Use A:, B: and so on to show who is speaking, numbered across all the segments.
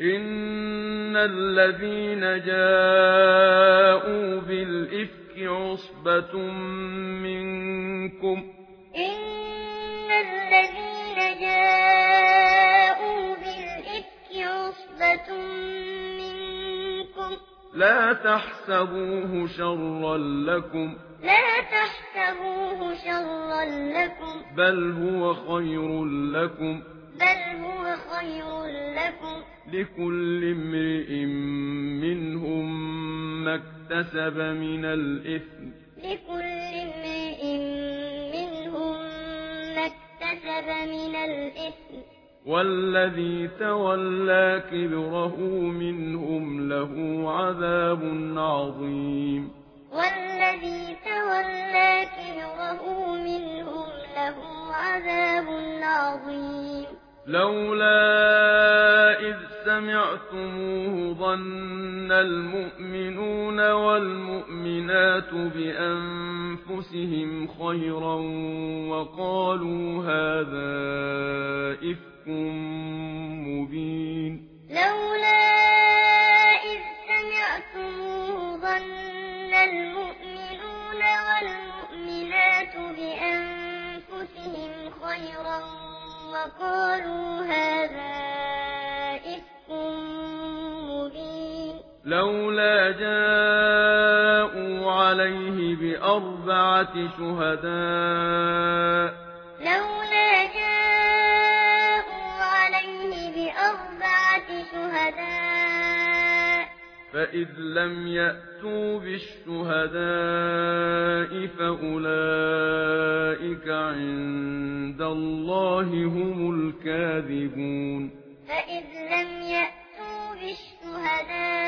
A: ان الذين جاءوا بالافك عصبه منكم
B: ان الذين جاءوا بالافك عصبه منكم
A: لا تحسبوه شرا لكم
B: لا تحسبوه شرا لكم
A: بل هو خير لكم
B: بل هو خير لكم.
A: لكل امرئ منهم ما اكتسب من الإثم.
B: لكل امرئ منهم ما اكتسب من الإثم.
A: والذي تولى كبره منهم له عذاب عظيم.
B: والذي تولى كبره منهم له عذاب عظيم.
A: لولا إذ سمعتموه ظن المؤمنون والمؤمنات بأنفسهم خيرا وقالوا هذا إفك
B: وقالوا هذا إفك مبين.
A: لولا جاءوا عليه بأربعة شهداء.
B: لولا جاءوا
A: فإذ لم يأتوا بالشهداء فأولئك عند الله هم الكاذبون
B: فإذ لم يأتوا بالشهداء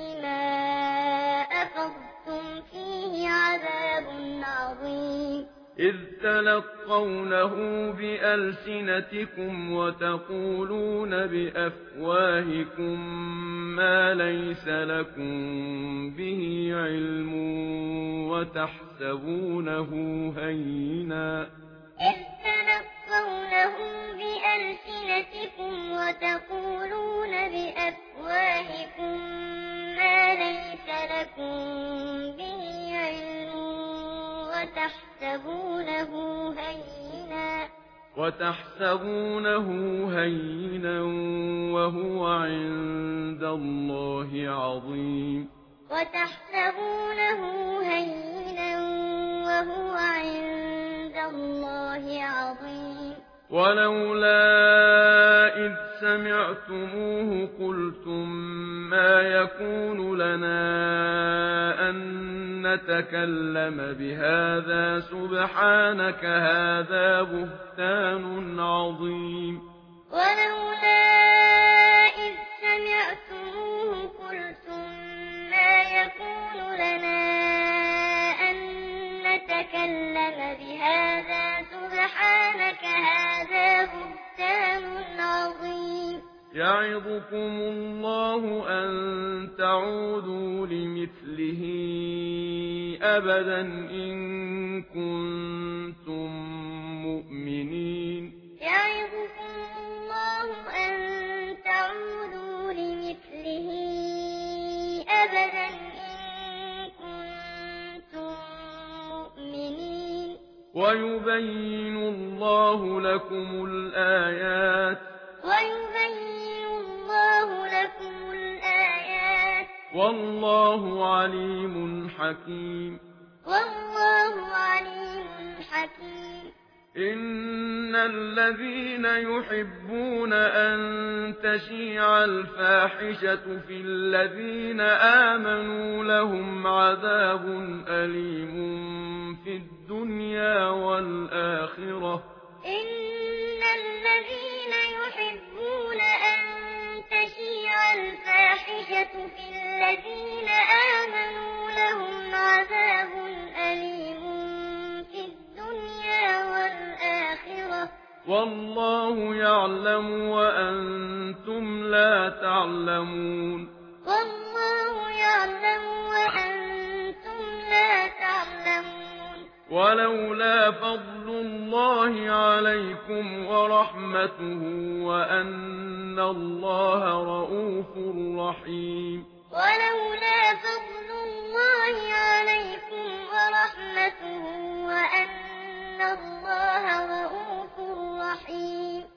A: إذ تلقونه بألسنتكم وتقولون بأفواهكم ما ليس لكم به علم وتحسبونه هينا.
B: إذ تلقونه بألسنتكم وتقولون بأفواهكم ما ليس لكم وتحسبونه هينا.
A: وتحسبونه هينا وهو عند الله عظيم.
B: وتحسبونه هينا وهو عند الله عظيم.
A: ولولا إذ سمعتموه قلتم ما يكون لنا أن نتكلم بهذا سبحانك هذا بهتان عظيم.
B: ولو
A: يعظكم الله أن تعودوا لمثله أبدا إن كنتم مؤمنين.
B: يعظكم الله أن تعودوا لمثله أبدا إن كنتم مؤمنين.
A: ويبين الله لكم الآيات
B: ويبين الله لكم الآيات
A: والله عليم حكيم
B: والله عليم حكيم
A: ان الذين يحبون ان تشيع الفاحشه في الذين امنوا لهم عذاب اليم في الدنيا
B: والاخره
A: والله يعلم وأنتم لا تعلمون.
B: والله يعلم وأنتم لا تعلمون.
A: ولولا فضل الله عليكم ورحمته وأن الله رؤوف رحيم. ولولا فضل الله عليكم ورحمته وأن الله رؤوف رحيم